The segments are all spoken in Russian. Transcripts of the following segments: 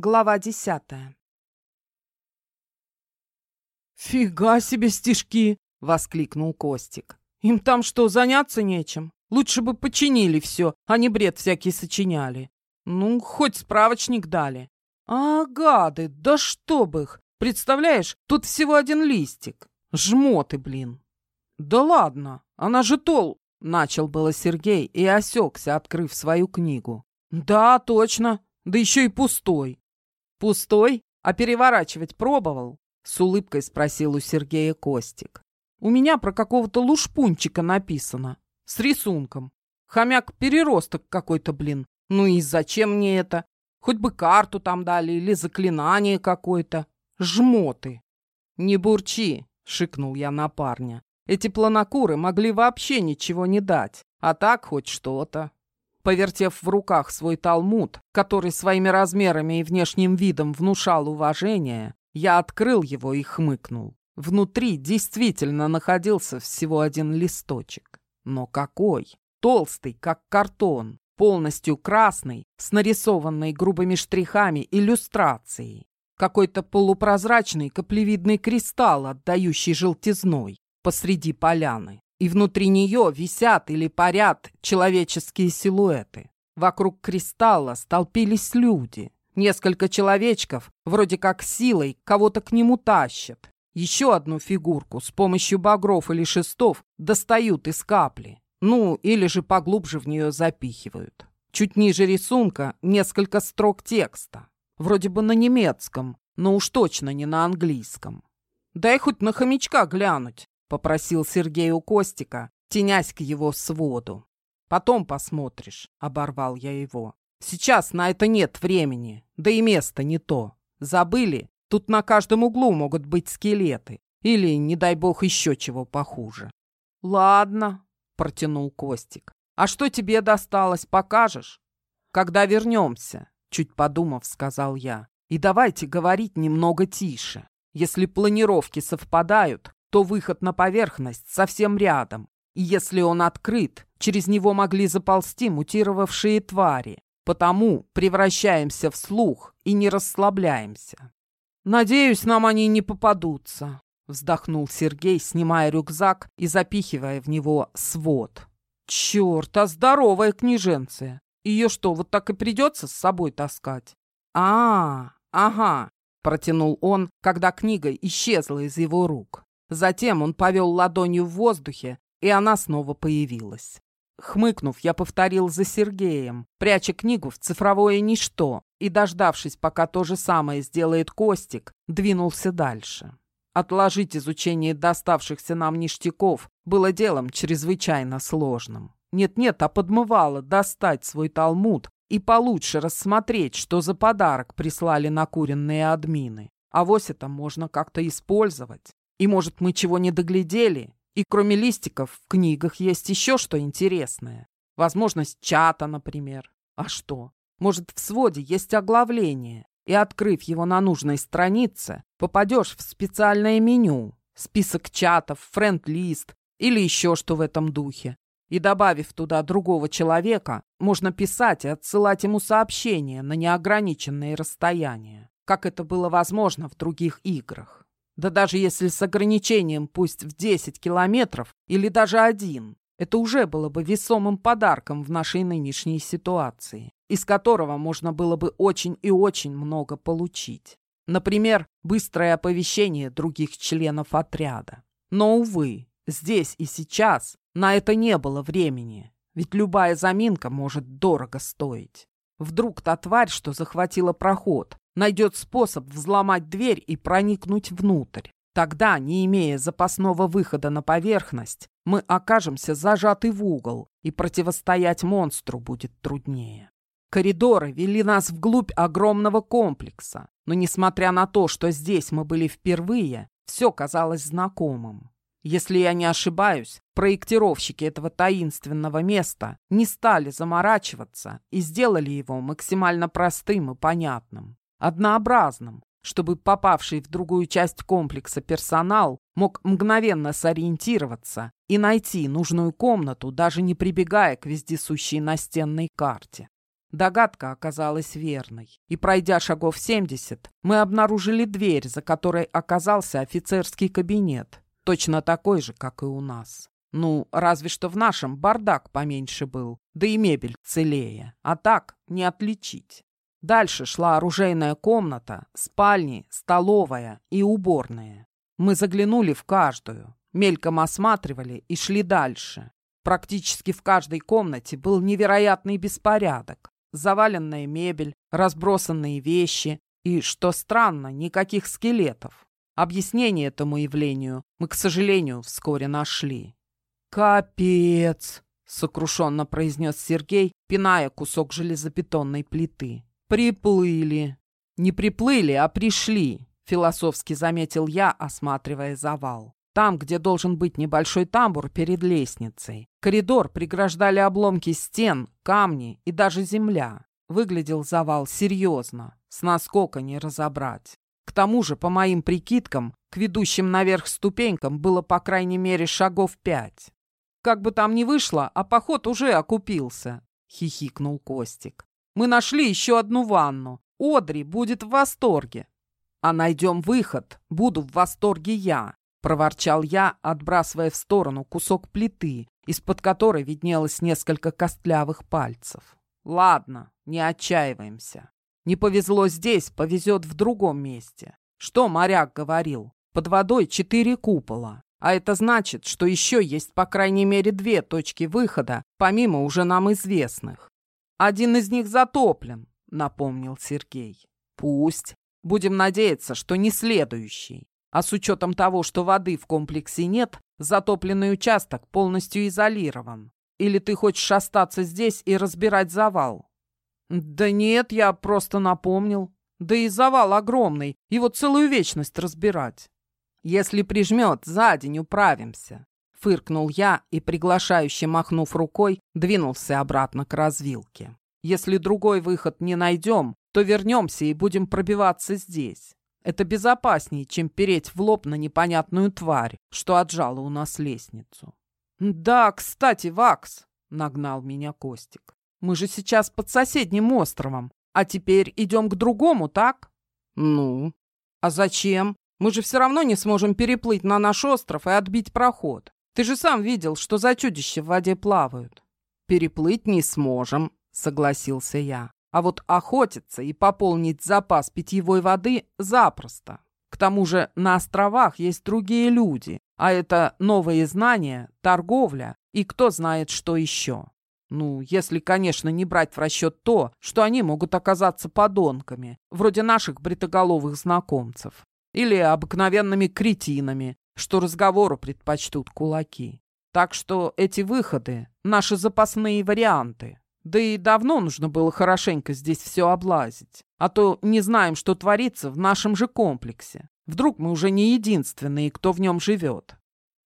Глава десятая. «Фига себе стишки!» — воскликнул Костик. «Им там что, заняться нечем? Лучше бы починили все, а не бред всякий сочиняли. Ну, хоть справочник дали. А, гады, да чтоб их! Представляешь, тут всего один листик. Жмоты, блин!» «Да ладно, она же тол...» — начал было Сергей и осекся, открыв свою книгу. «Да, точно, да еще и пустой. «Пустой? А переворачивать пробовал?» — с улыбкой спросил у Сергея Костик. «У меня про какого-то лушпунчика написано. С рисунком. Хомяк-переросток какой-то, блин. Ну и зачем мне это? Хоть бы карту там дали или заклинание какое-то. Жмоты!» «Не бурчи!» — шикнул я на парня. «Эти планокуры могли вообще ничего не дать, а так хоть что-то». Повертев в руках свой талмуд, который своими размерами и внешним видом внушал уважение, я открыл его и хмыкнул. Внутри действительно находился всего один листочек. Но какой? Толстый, как картон, полностью красный, с нарисованной грубыми штрихами иллюстрацией. Какой-то полупрозрачный каплевидный кристалл, отдающий желтизной, посреди поляны и внутри нее висят или парят человеческие силуэты. Вокруг кристалла столпились люди. Несколько человечков, вроде как силой, кого-то к нему тащат. Еще одну фигурку с помощью багров или шестов достают из капли. Ну, или же поглубже в нее запихивают. Чуть ниже рисунка несколько строк текста. Вроде бы на немецком, но уж точно не на английском. Дай хоть на хомячка глянуть, — попросил Сергей у Костика, тенясь к его своду. «Потом посмотришь», — оборвал я его. «Сейчас на это нет времени, да и место не то. Забыли? Тут на каждом углу могут быть скелеты. Или, не дай бог, еще чего похуже». «Ладно», — протянул Костик. «А что тебе досталось, покажешь?» «Когда вернемся», — чуть подумав, сказал я. «И давайте говорить немного тише. Если планировки совпадают, то выход на поверхность совсем рядом. И если он открыт, через него могли заползти мутировавшие твари. Потому превращаемся в слух и не расслабляемся. «Надеюсь, нам они не попадутся», — вздохнул Сергей, снимая рюкзак и запихивая в него свод. «Черт, а здоровая княженция! Ее что, вот так и придется с собой таскать?» «А, ага», — протянул он, когда книга исчезла из его рук. Затем он повел ладонью в воздухе, и она снова появилась. Хмыкнув, я повторил за Сергеем, пряча книгу в цифровое ничто, и, дождавшись, пока то же самое сделает Костик, двинулся дальше. Отложить изучение доставшихся нам ништяков было делом чрезвычайно сложным. Нет-нет, а подмывало достать свой талмуд и получше рассмотреть, что за подарок прислали накуренные админы. А вось это можно как-то использовать. И, может, мы чего не доглядели? И кроме листиков в книгах есть еще что интересное. Возможность чата, например. А что? Может, в своде есть оглавление, и, открыв его на нужной странице, попадешь в специальное меню, список чатов, френд-лист или еще что в этом духе. И добавив туда другого человека, можно писать и отсылать ему сообщения на неограниченные расстояния, как это было возможно в других играх. Да даже если с ограничением пусть в 10 километров или даже один, это уже было бы весомым подарком в нашей нынешней ситуации, из которого можно было бы очень и очень много получить. Например, быстрое оповещение других членов отряда. Но, увы, здесь и сейчас на это не было времени, ведь любая заминка может дорого стоить. Вдруг та тварь, что захватила проход, найдет способ взломать дверь и проникнуть внутрь. Тогда, не имея запасного выхода на поверхность, мы окажемся зажаты в угол, и противостоять монстру будет труднее. Коридоры вели нас вглубь огромного комплекса, но несмотря на то, что здесь мы были впервые, все казалось знакомым. Если я не ошибаюсь, проектировщики этого таинственного места не стали заморачиваться и сделали его максимально простым и понятным однообразным, чтобы попавший в другую часть комплекса персонал мог мгновенно сориентироваться и найти нужную комнату, даже не прибегая к вездесущей настенной карте. Догадка оказалась верной. И пройдя шагов 70, мы обнаружили дверь, за которой оказался офицерский кабинет. Точно такой же, как и у нас. Ну, разве что в нашем бардак поменьше был, да и мебель целее. А так не отличить. Дальше шла оружейная комната, спальни, столовая и уборная. Мы заглянули в каждую, мельком осматривали и шли дальше. Практически в каждой комнате был невероятный беспорядок. Заваленная мебель, разбросанные вещи и, что странно, никаких скелетов. Объяснение этому явлению мы, к сожалению, вскоре нашли. «Капец!» — сокрушенно произнес Сергей, пиная кусок железобетонной плиты. «Приплыли!» «Не приплыли, а пришли!» — философски заметил я, осматривая завал. Там, где должен быть небольшой тамбур перед лестницей. Коридор преграждали обломки стен, камни и даже земля. Выглядел завал серьезно, с наскока не разобрать. К тому же, по моим прикидкам, к ведущим наверх ступенькам было по крайней мере шагов пять. Как бы там ни вышло, а поход уже окупился, хихикнул Костик. Мы нашли еще одну ванну. Одри будет в восторге. А найдем выход, буду в восторге я, проворчал я, отбрасывая в сторону кусок плиты, из-под которой виднелось несколько костлявых пальцев. Ладно, не отчаиваемся. Не повезло здесь, повезет в другом месте. Что моряк говорил? Под водой четыре купола. А это значит, что еще есть по крайней мере две точки выхода, помимо уже нам известных. Один из них затоплен, напомнил Сергей. Пусть. Будем надеяться, что не следующий. А с учетом того, что воды в комплексе нет, затопленный участок полностью изолирован. Или ты хочешь остаться здесь и разбирать завал? Да нет, я просто напомнил. Да и завал огромный, его целую вечность разбирать. Если прижмет, за день управимся. Фыркнул я и, приглашающе махнув рукой, двинулся обратно к развилке. Если другой выход не найдем, то вернемся и будем пробиваться здесь. Это безопаснее, чем переть в лоб на непонятную тварь, что отжала у нас лестницу. «Да, кстати, Вакс!» — нагнал меня Костик. «Мы же сейчас под соседним островом, а теперь идем к другому, так?» «Ну? А зачем? Мы же все равно не сможем переплыть на наш остров и отбить проход. Ты же сам видел, что за чудища в воде плавают». «Переплыть не сможем», — согласился я. «А вот охотиться и пополнить запас питьевой воды запросто. К тому же на островах есть другие люди, а это новые знания, торговля и кто знает что еще. Ну, если, конечно, не брать в расчет то, что они могут оказаться подонками, вроде наших бритоголовых знакомцев или обыкновенными кретинами, что разговору предпочтут кулаки. Так что эти выходы — наши запасные варианты. Да и давно нужно было хорошенько здесь все облазить. А то не знаем, что творится в нашем же комплексе. Вдруг мы уже не единственные, кто в нем живет.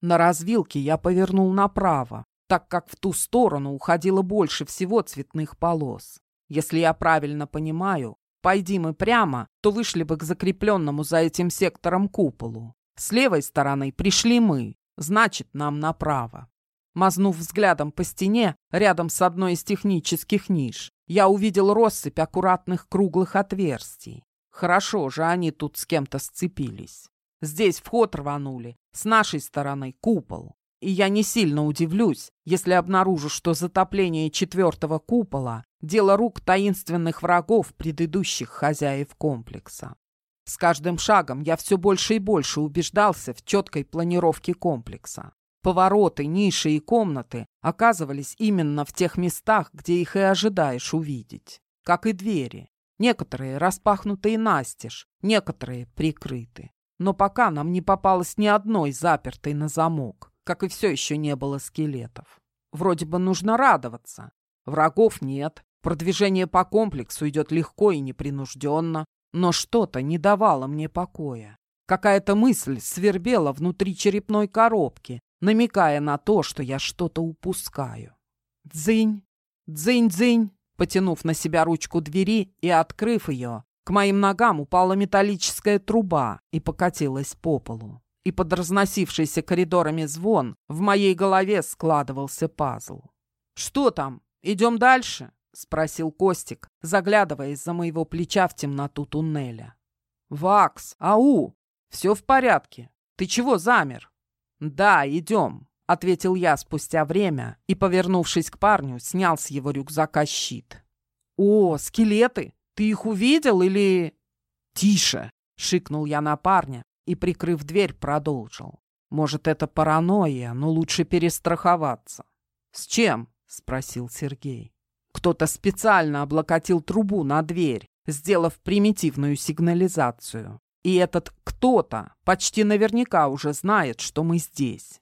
На развилке я повернул направо, так как в ту сторону уходило больше всего цветных полос. Если я правильно понимаю, Пойди мы прямо, то вышли бы к закрепленному за этим сектором куполу. С левой стороны пришли мы, значит, нам направо. Мазнув взглядом по стене, рядом с одной из технических ниш, я увидел россыпь аккуратных круглых отверстий. Хорошо же они тут с кем-то сцепились. Здесь вход рванули, с нашей стороны купол. И я не сильно удивлюсь, если обнаружу, что затопление четвертого купола Дело рук таинственных врагов предыдущих хозяев комплекса. С каждым шагом я все больше и больше убеждался в четкой планировке комплекса. Повороты, ниши и комнаты оказывались именно в тех местах, где их и ожидаешь увидеть. Как и двери. Некоторые распахнутые настежь, некоторые прикрыты. Но пока нам не попалось ни одной запертой на замок, как и все еще не было скелетов. Вроде бы нужно радоваться. Врагов нет, Продвижение по комплексу идет легко и непринужденно, но что-то не давало мне покоя. Какая-то мысль свербела внутри черепной коробки, намекая на то, что я что-то упускаю. Дзынь, дзынь-дзынь, потянув на себя ручку двери и открыв ее, к моим ногам упала металлическая труба и покатилась по полу. И под разносившийся коридорами звон в моей голове складывался пазл. «Что там? Идем дальше?» — спросил Костик, заглядывая из-за моего плеча в темноту туннеля. «Вакс, ау! Все в порядке. Ты чего замер?» «Да, идем», — ответил я спустя время и, повернувшись к парню, снял с его рюкзака щит. «О, скелеты! Ты их увидел или...» «Тише!» — шикнул я на парня и, прикрыв дверь, продолжил. «Может, это паранойя, но лучше перестраховаться». «С чем?» — спросил Сергей. Кто-то специально облокотил трубу на дверь, сделав примитивную сигнализацию. И этот кто-то почти наверняка уже знает, что мы здесь.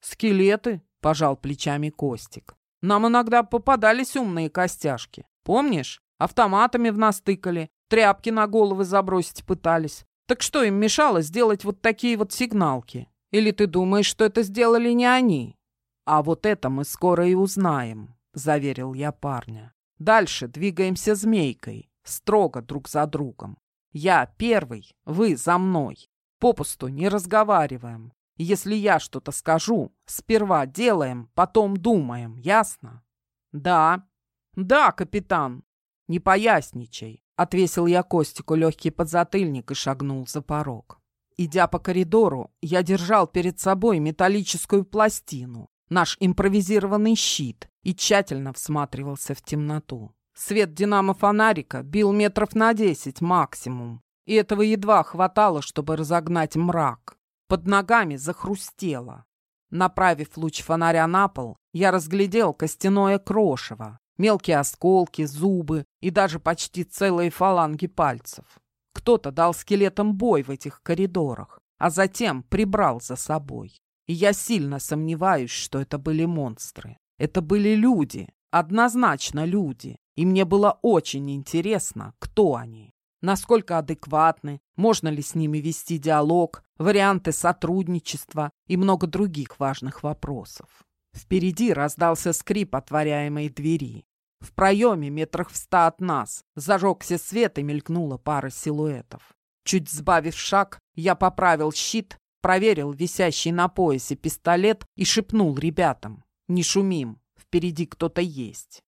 «Скелеты?» — пожал плечами Костик. «Нам иногда попадались умные костяшки. Помнишь? Автоматами в нас тыкали, тряпки на головы забросить пытались. Так что им мешало сделать вот такие вот сигналки? Или ты думаешь, что это сделали не они? А вот это мы скоро и узнаем, заверил я парня. Дальше двигаемся змейкой, строго друг за другом. Я первый, вы за мной. Попусту не разговариваем. Если я что-то скажу, сперва делаем, потом думаем, ясно? Да. Да, капитан. Не поясничай. Отвесил я Костику легкий подзатыльник и шагнул за порог. Идя по коридору, я держал перед собой металлическую пластину, наш импровизированный щит, и тщательно всматривался в темноту. Свет динамо-фонарика бил метров на десять максимум, и этого едва хватало, чтобы разогнать мрак. Под ногами захрустело. Направив луч фонаря на пол, я разглядел костяное крошево, мелкие осколки, зубы и даже почти целые фаланги пальцев. Кто-то дал скелетам бой в этих коридорах, а затем прибрал за собой. И я сильно сомневаюсь, что это были монстры. Это были люди, однозначно люди. И мне было очень интересно, кто они. Насколько адекватны, можно ли с ними вести диалог, варианты сотрудничества и много других важных вопросов. Впереди раздался скрип отворяемой двери. В проеме метрах в ста от нас зажегся свет и мелькнула пара силуэтов. Чуть сбавив шаг, я поправил щит, проверил висящий на поясе пистолет и шепнул ребятам. «Не шумим, впереди кто-то есть».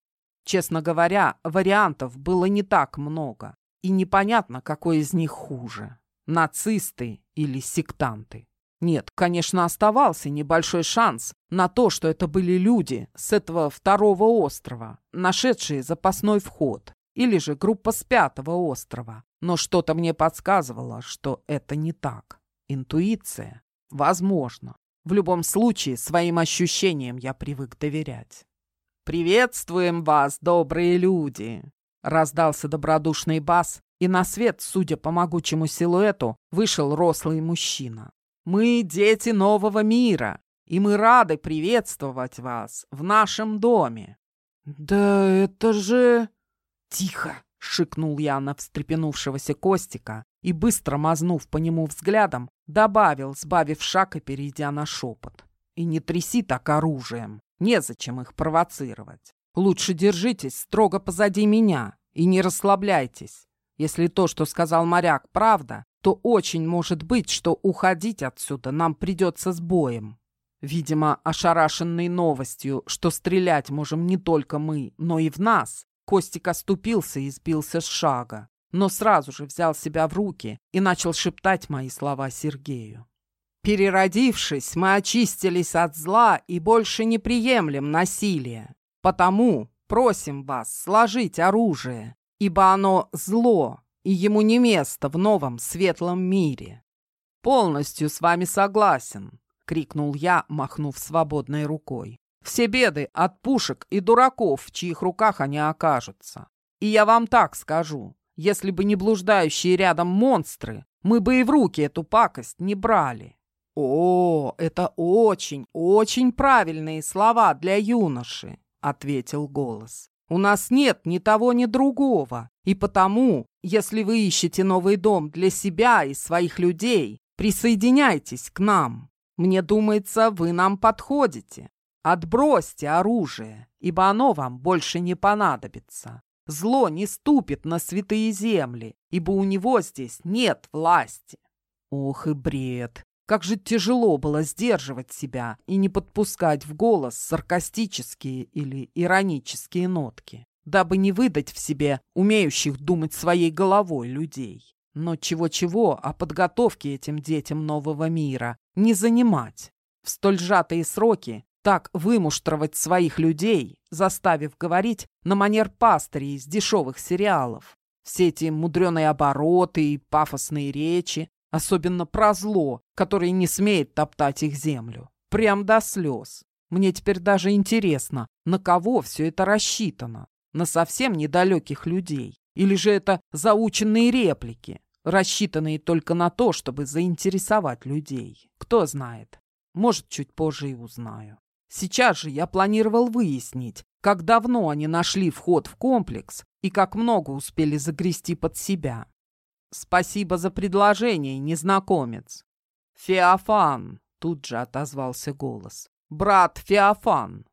Честно говоря, вариантов было не так много, и непонятно, какой из них хуже – нацисты или сектанты. Нет, конечно, оставался небольшой шанс на то, что это были люди с этого второго острова, нашедшие запасной вход, или же группа с пятого острова. Но что-то мне подсказывало, что это не так. Интуиция? Возможно. В любом случае, своим ощущениям я привык доверять. «Приветствуем вас, добрые люди!» Раздался добродушный бас, и на свет, судя по могучему силуэту, вышел рослый мужчина. Мы дети нового мира, и мы рады приветствовать вас в нашем доме». «Да это же...» «Тихо!» — шикнул я на встрепенувшегося Костика и, быстро мазнув по нему взглядом, добавил, сбавив шаг и перейдя на шепот. «И не тряси так оружием, незачем их провоцировать. Лучше держитесь строго позади меня и не расслабляйтесь. Если то, что сказал моряк, правда, то очень может быть, что уходить отсюда нам придется с боем. Видимо, ошарашенный новостью, что стрелять можем не только мы, но и в нас, Костик оступился и сбился с шага, но сразу же взял себя в руки и начал шептать мои слова Сергею. «Переродившись, мы очистились от зла и больше не приемлем насилие. Потому просим вас сложить оружие, ибо оно зло, и ему не место в новом светлом мире. «Полностью с вами согласен», — крикнул я, махнув свободной рукой. «Все беды от пушек и дураков, в чьих руках они окажутся. И я вам так скажу, если бы не блуждающие рядом монстры, мы бы и в руки эту пакость не брали». «О, это очень, очень правильные слова для юноши», — ответил голос. «У нас нет ни того, ни другого, и потому если вы ищете новый дом для себя и своих людей, присоединяйтесь к нам. Мне думается, вы нам подходите. Отбросьте оружие, ибо оно вам больше не понадобится. Зло не ступит на святые земли, ибо у него здесь нет власти. Ох и бред! Как же тяжело было сдерживать себя и не подпускать в голос саркастические или иронические нотки. дабы не выдать в себе умеющих думать своей головой людей. Но чего-чего, а подготовки этим детям нового мира не занимать. В столь сжатые сроки так вымуштровать своих людей, заставив говорить на манер пастырей из дешевых сериалов. Все эти мудреные обороты и пафосные речи, особенно про зло, которое не смеет топтать их землю. Прям до слез. Мне теперь даже интересно, на кого все это рассчитано. На совсем недалеких людей. Или же это заученные реплики, рассчитанные только на то, чтобы заинтересовать людей. Кто знает. Может, чуть позже и узнаю. Сейчас же я планировал выяснить, как давно они нашли вход в комплекс и как много успели загрести под себя. Спасибо за предложение, незнакомец. Феофан, тут же отозвался голос. Брат Феофан.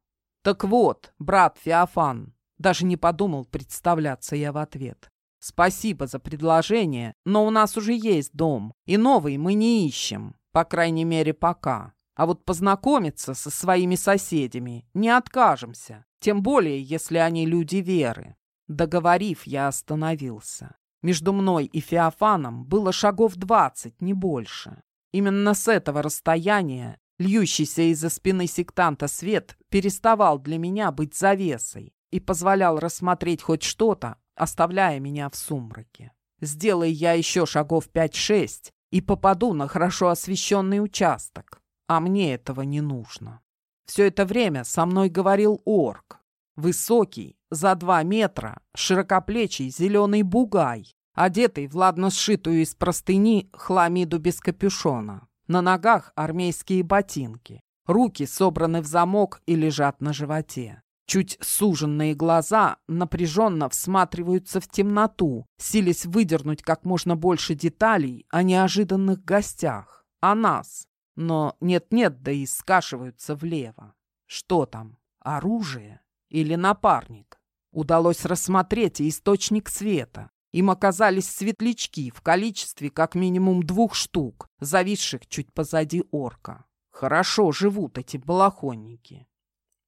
Так вот, брат Феофан. Даже не подумал представляться я в ответ. Спасибо за предложение, но у нас уже есть дом, и новый мы не ищем, по крайней мере, пока. А вот познакомиться со своими соседями не откажемся, тем более, если они люди веры. Договорив, я остановился. Между мной и Феофаном было шагов двадцать, не больше. Именно с этого расстояния льющийся из-за спины сектанта свет переставал для меня быть завесой и позволял рассмотреть хоть что-то, оставляя меня в сумраке. Сделай я еще шагов пять-шесть и попаду на хорошо освещенный участок, а мне этого не нужно. Все это время со мной говорил орк. Высокий, за два метра, широкоплечий зеленый бугай, одетый в ладно сшитую из простыни хламиду без капюшона. На ногах армейские ботинки. Руки собраны в замок и лежат на животе. Чуть суженные глаза напряженно всматриваются в темноту, силясь выдернуть как можно больше деталей о неожиданных гостях, о нас, но нет-нет, да и скашиваются влево. Что там, оружие или напарник? Удалось рассмотреть источник света. Им оказались светлячки в количестве как минимум двух штук, зависших чуть позади орка. Хорошо живут эти балахонники.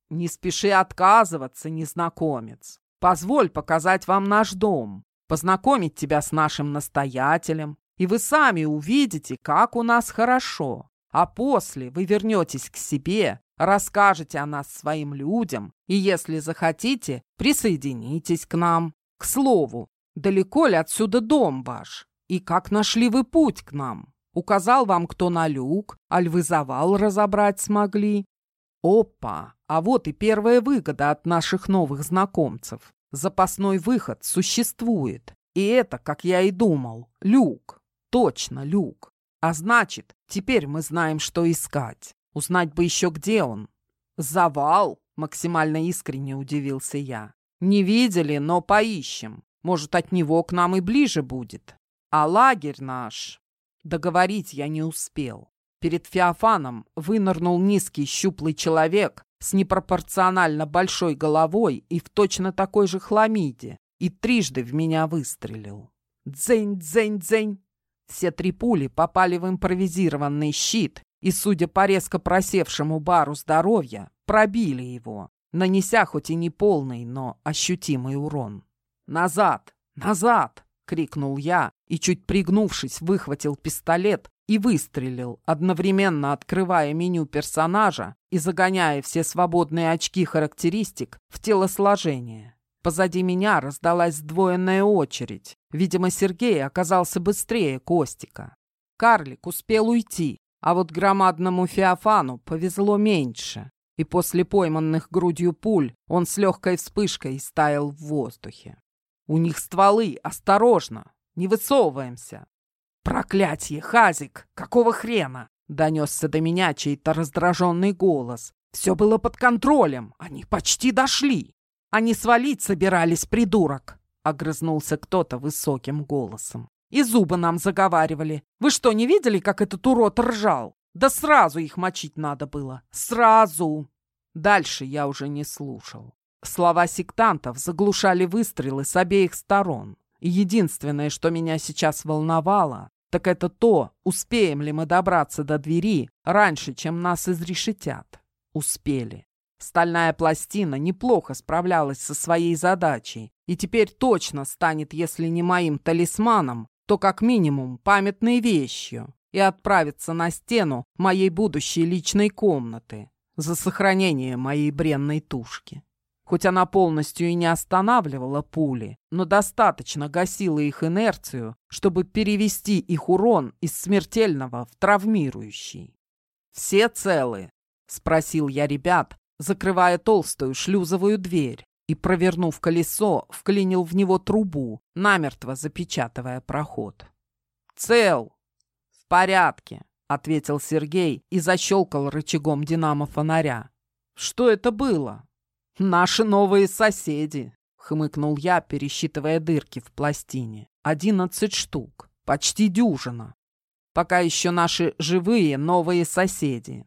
Не спеши отказываться, незнакомец. Позволь показать вам наш дом, познакомить тебя с нашим настоятелем, и вы сами увидите, как у нас хорошо. А после вы вернетесь к себе, расскажете о нас своим людям, и, если захотите, присоединитесь к нам. К слову, далеко ли отсюда дом ваш? И как нашли вы путь к нам? Указал вам кто на люк, аль вы завал разобрать смогли? Опа! А вот и первая выгода от наших новых знакомцев. Запасной выход существует. И это, как я и думал, люк. Точно люк. А значит, теперь мы знаем, что искать. Узнать бы еще, где он. Завал, максимально искренне удивился я. Не видели, но поищем. Может, от него к нам и ближе будет. А лагерь наш... Договорить я не успел. Перед Феофаном вынырнул низкий щуплый человек с непропорционально большой головой и в точно такой же хламиде, и трижды в меня выстрелил. Дзень, дзень, дзень. Все три пули попали в импровизированный щит и, судя по резко просевшему бару здоровья, пробили его, нанеся хоть и не полный, но ощутимый урон. «Назад! Назад!» — крикнул я и, чуть пригнувшись, выхватил пистолет и выстрелил, одновременно открывая меню персонажа и загоняя все свободные очки характеристик в телосложение. Позади меня раздалась сдвоенная очередь. Видимо, Сергей оказался быстрее Костика. Карлик успел уйти, а вот громадному Феофану повезло меньше. И после пойманных грудью пуль он с легкой вспышкой стаял в воздухе. «У них стволы! Осторожно! Не высовываемся!» «Проклятье, Хазик! Какого хрена?» Донесся до меня чей-то раздраженный голос. «Все было под контролем! Они почти дошли!» Они свалить собирались, придурок!» — огрызнулся кто-то высоким голосом. «И зубы нам заговаривали. Вы что, не видели, как этот урод ржал? Да сразу их мочить надо было. Сразу!» Дальше я уже не слушал. Слова сектантов заглушали выстрелы с обеих сторон. Единственное, что меня сейчас волновало, так это то, успеем ли мы добраться до двери раньше, чем нас изрешетят. Успели. Стальная пластина неплохо справлялась со своей задачей и теперь точно станет, если не моим талисманом, то как минимум памятной вещью и отправится на стену моей будущей личной комнаты за сохранение моей бренной тушки. Хоть она полностью и не останавливала пули, но достаточно гасила их инерцию, чтобы перевести их урон из смертельного в травмирующий. «Все целы?» — спросил я ребят, закрывая толстую шлюзовую дверь и, провернув колесо, вклинил в него трубу, намертво запечатывая проход. «Цел!» «В порядке!» — ответил Сергей и защелкал рычагом динамо-фонаря. «Что это было?» «Наши новые соседи!» — хмыкнул я, пересчитывая дырки в пластине. «Одиннадцать штук. Почти дюжина. Пока еще наши живые новые соседи.